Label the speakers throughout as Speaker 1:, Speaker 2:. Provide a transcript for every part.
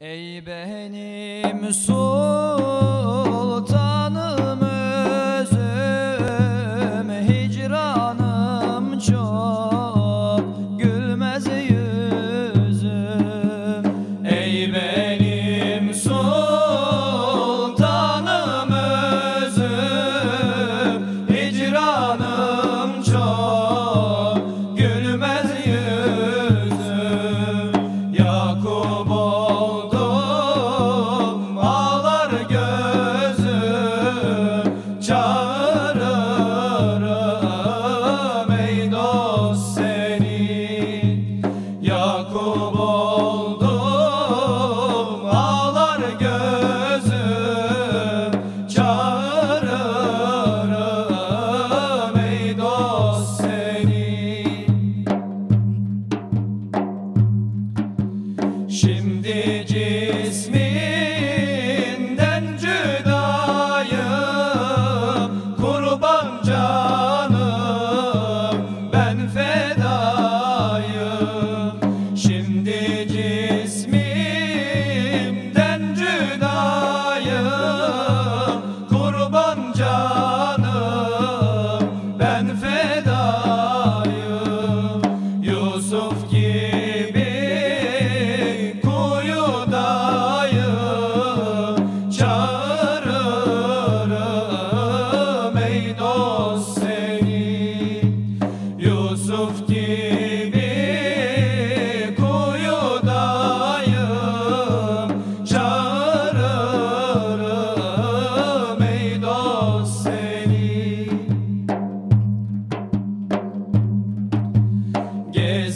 Speaker 1: Ey benim sultanım Jacobo.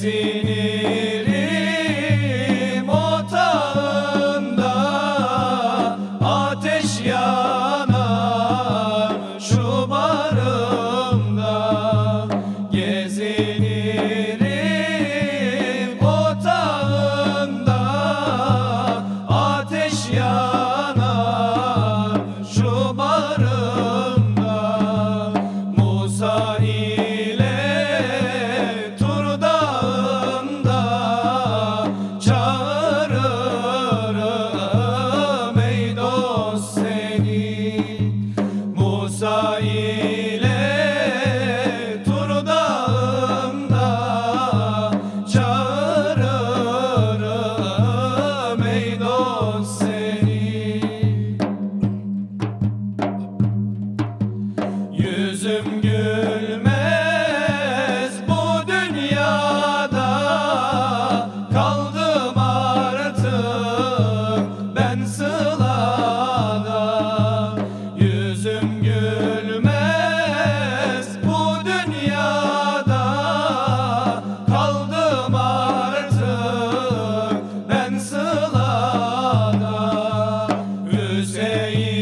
Speaker 1: see. Musa ile Tur dağında çağırırım ey Yüzüm Hüseyin